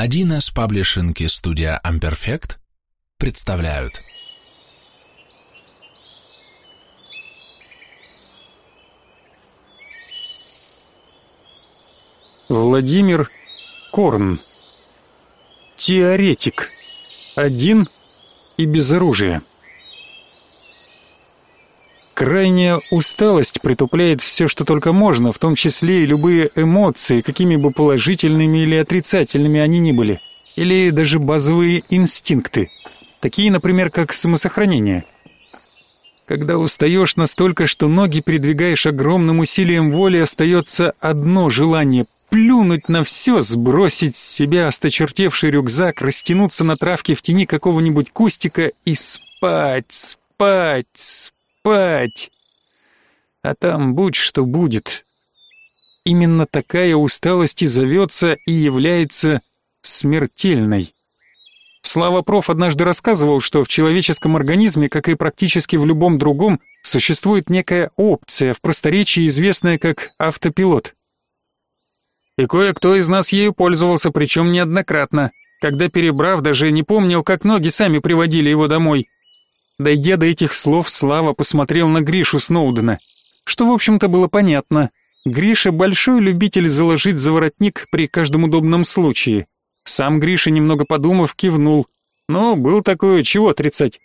1С Паблишинг и студия Amperfect представляют. Владимир Корн. Теоретик. Один и без оружия Крайняя усталость притупляет все, что только можно, в том числе и любые эмоции, какими бы положительными или отрицательными они ни были, или даже базовые инстинкты, такие, например, как самосохранение. Когда устаешь настолько, что ноги передвигаешь огромным усилием воли, остается одно желание — плюнуть на все, сбросить с себя осточертевший рюкзак, растянуться на травке в тени какого-нибудь кустика и спать, спать, спать спать. А там будь что будет. Именно такая усталость и зовется и является смертельной. Слава проф однажды рассказывал, что в человеческом организме, как и практически в любом другом, существует некая опция, в просторечии известная как автопилот. И кое-кто из нас ею пользовался, причем неоднократно, когда, перебрав, даже не помнил, как ноги сами приводили его домой. Дойдя до этих слов, Слава посмотрел на Гришу Сноудена, что, в общем-то, было понятно. Гриша большой любитель заложить заворотник при каждом удобном случае. Сам Гриша, немного подумав, кивнул. Ну, был такое, чего отрицать.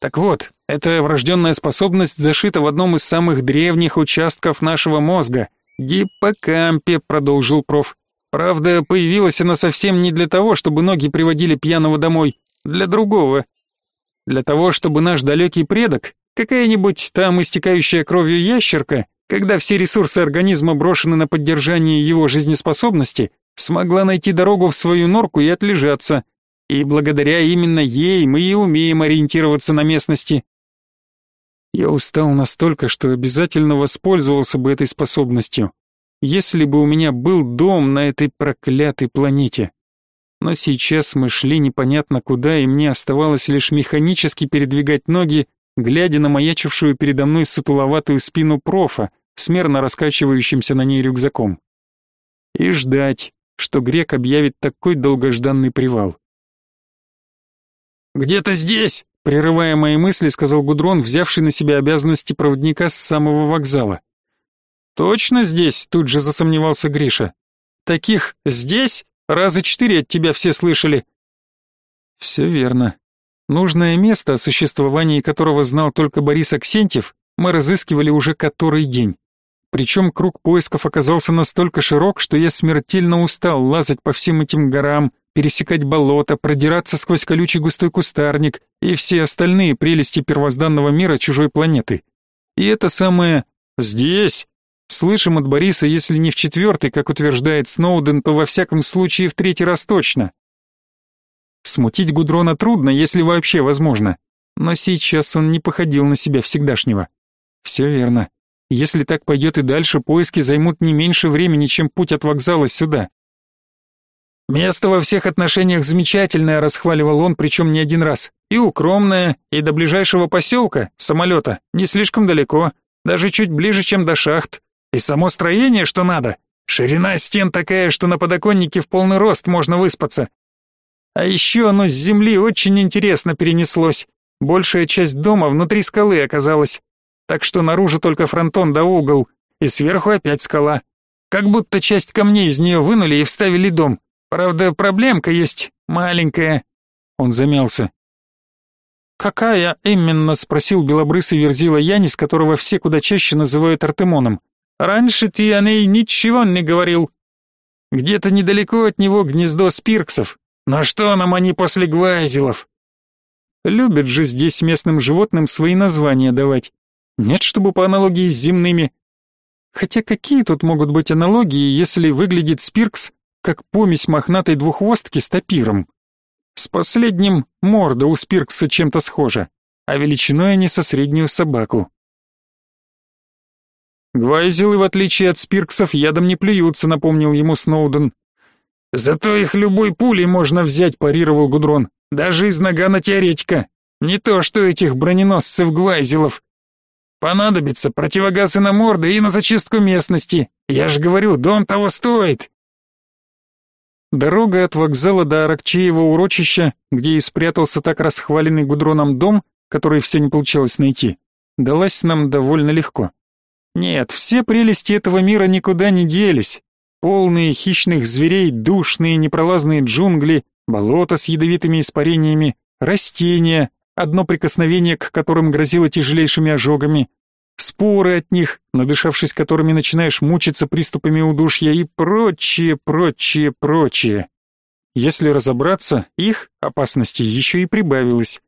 Так вот, эта врожденная способность зашита в одном из самых древних участков нашего мозга — гиппокампе, продолжил проф. Правда, появилась она совсем не для того, чтобы ноги приводили пьяного домой, для другого. Для того, чтобы наш далекий предок, какая-нибудь там истекающая кровью ящерка, когда все ресурсы организма брошены на поддержание его жизнеспособности, смогла найти дорогу в свою норку и отлежаться. И благодаря именно ей мы и умеем ориентироваться на местности. Я устал настолько, что обязательно воспользовался бы этой способностью, если бы у меня был дом на этой проклятой планете. Но сейчас мы шли непонятно куда, и мне оставалось лишь механически передвигать ноги, глядя на маячившую передо мной сутуловатую спину профа, смерно раскачивающимся на ней рюкзаком. И ждать, что грек объявит такой долгожданный привал. «Где-то здесь!» — прерывая мои мысли, сказал Гудрон, взявший на себя обязанности проводника с самого вокзала. «Точно здесь?» — тут же засомневался Гриша. «Таких здесь Раза четыре от тебя все слышали. Все верно. Нужное место, о существовании которого знал только Борис Аксентьев, мы разыскивали уже который день. Причем круг поисков оказался настолько широк, что я смертельно устал лазать по всем этим горам, пересекать болото, продираться сквозь колючий густой кустарник и все остальные прелести первозданного мира чужой планеты. И это самое «здесь» Слышим от Бориса, если не в четвертый, как утверждает Сноуден, то во всяком случае в третий раз точно. Смутить Гудрона трудно, если вообще возможно. Но сейчас он не походил на себя всегдашнего. Все верно. Если так пойдет и дальше, поиски займут не меньше времени, чем путь от вокзала сюда. Место во всех отношениях замечательное, расхваливал он, причем не один раз. И укромное, и до ближайшего поселка, самолета, не слишком далеко, даже чуть ближе, чем до шахт. И само строение, что надо. Ширина стен такая, что на подоконнике в полный рост можно выспаться. А еще оно с земли очень интересно перенеслось. Большая часть дома внутри скалы оказалась. Так что наружу только фронтон да угол, и сверху опять скала. Как будто часть камней из нее вынули и вставили дом. Правда, проблемка есть, маленькая. Он замялся. «Какая именно?» — спросил белобрысый верзила Янис, которого все куда чаще называют Артемоном. Раньше ты о ней ничего не говорил. Где-то недалеко от него гнездо спирксов. Но что нам они после гвайзелов? Любят же здесь местным животным свои названия давать. Нет, чтобы по аналогии с земными. Хотя какие тут могут быть аналогии, если выглядит спиркс как помесь мохнатой двуххвостки с тапиром? С последним морда у спиркса чем-то схожа, а величиной они со среднюю собаку. Гвайзелы, в отличие от спирксов, ядом не плюются, напомнил ему Сноуден. Зато их любой пулей можно взять, парировал Гудрон. Даже из нагана теоретика. Не то, что этих броненосцев Гвайзелов. Понадобится противогаз и на морды, и на зачистку местности. Я же говорю, дом того стоит. Дорога от вокзала до Аракчеева урочища, где и спрятался так расхваленный Гудроном дом, который все не получалось найти, далась нам довольно легко. Нет, все прелести этого мира никуда не делись. Полные хищных зверей, душные непролазные джунгли, болота с ядовитыми испарениями, растения, одно прикосновение к которым грозило тяжелейшими ожогами, споры от них, надышавшись которыми начинаешь мучиться приступами удушья и прочее, прочее, прочее. Если разобраться, их опасности еще и прибавилось.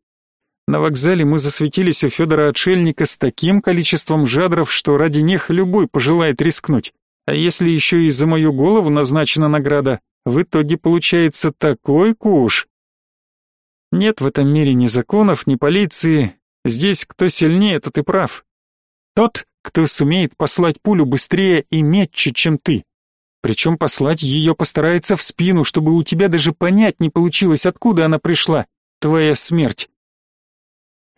На вокзале мы засветились у Федора Отшельника с таким количеством жадров, что ради них любой пожелает рискнуть. А если еще и за мою голову назначена награда, в итоге получается такой куш. Нет в этом мире ни законов, ни полиции. Здесь кто сильнее, тот и прав. Тот, кто сумеет послать пулю быстрее и метче, чем ты. Причем послать ее постарается в спину, чтобы у тебя даже понять не получилось, откуда она пришла. Твоя смерть.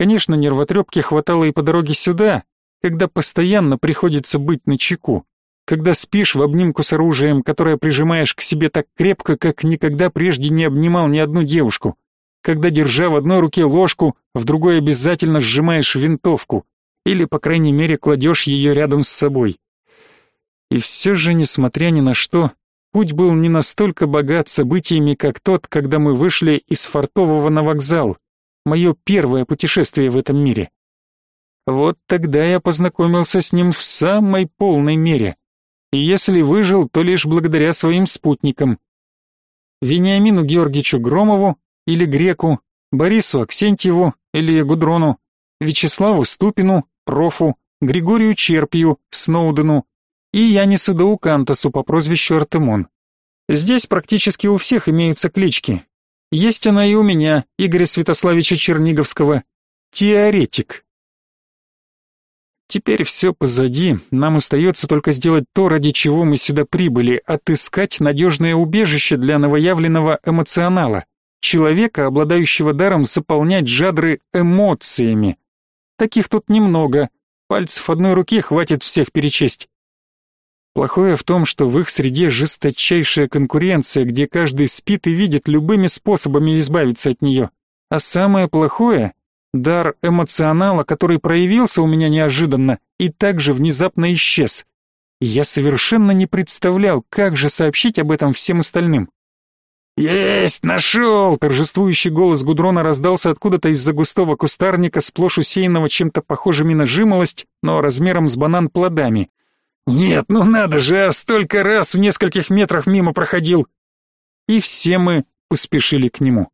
Конечно, нервотрепки хватало и по дороге сюда, когда постоянно приходится быть начеку, когда спишь в обнимку с оружием, которое прижимаешь к себе так крепко, как никогда прежде не обнимал ни одну девушку, когда, держа в одной руке ложку, в другой обязательно сжимаешь винтовку, или, по крайней мере, кладешь ее рядом с собой. И все же, несмотря ни на что, путь был не настолько богат событиями, как тот, когда мы вышли из Фартового на вокзал мое первое путешествие в этом мире. Вот тогда я познакомился с ним в самой полной мере. И если выжил, то лишь благодаря своим спутникам. Вениамину Георгиевичу Громову или Греку, Борису Аксентьеву или Гудрону, Вячеславу Ступину, Профу, Григорию Черпью, Сноудену и Янису Даукантасу по прозвищу Артемон. Здесь практически у всех имеются клички, есть она и у меня, Игоря Святославича Черниговского. Теоретик. Теперь все позади, нам остается только сделать то, ради чего мы сюда прибыли, отыскать надежное убежище для новоявленного эмоционала, человека, обладающего даром заполнять жадры эмоциями. Таких тут немного, пальцев одной руки хватит всех перечесть. Плохое в том, что в их среде жесточайшая конкуренция, где каждый спит и видит любыми способами избавиться от нее. А самое плохое — дар эмоционала, который проявился у меня неожиданно и также внезапно исчез. я совершенно не представлял, как же сообщить об этом всем остальным. «Есть, нашел!» — торжествующий голос Гудрона раздался откуда-то из-за густого кустарника, сплошь усеянного чем-то похожими на жимолость, но размером с банан плодами — «Нет, ну надо же, а столько раз в нескольких метрах мимо проходил!» И все мы поспешили к нему.